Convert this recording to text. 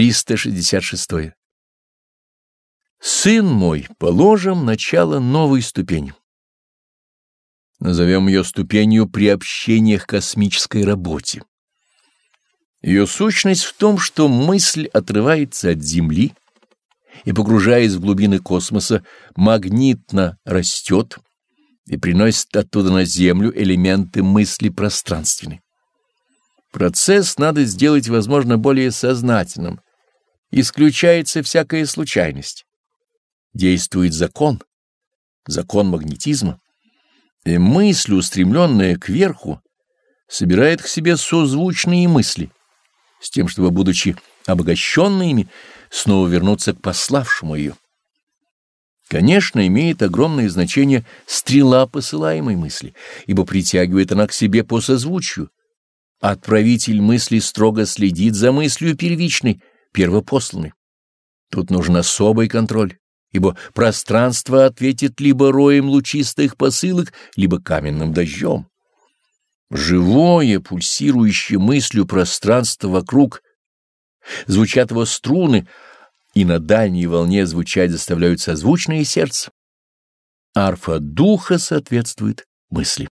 366. Сын мой, положим начало новой ступени. Назовем ее ступенью приобщения к космической работе. Ее сущность в том, что мысль отрывается от Земли и, погружаясь в глубины космоса, магнитно растет и приносит оттуда на Землю элементы мысли пространственной. Процесс надо сделать, возможно, более сознательным. Исключается всякая случайность. Действует закон, закон магнетизма. И мысль, устремленная кверху, собирает к себе созвучные мысли, с тем, чтобы, будучи обогащенными, снова вернуться к пославшему ее. Конечно, имеет огромное значение стрела посылаемой мысли, ибо притягивает она к себе по созвучию, Отправитель мысли строго следит за мыслью первичной, первопосланной. Тут нужен особый контроль, ибо пространство ответит либо роем лучистых посылок, либо каменным дождем. Живое, пульсирующее мыслью пространство вокруг, звучат его струны, и на дальней волне звучать заставляют созвучное сердце. Арфа духа соответствует мысли.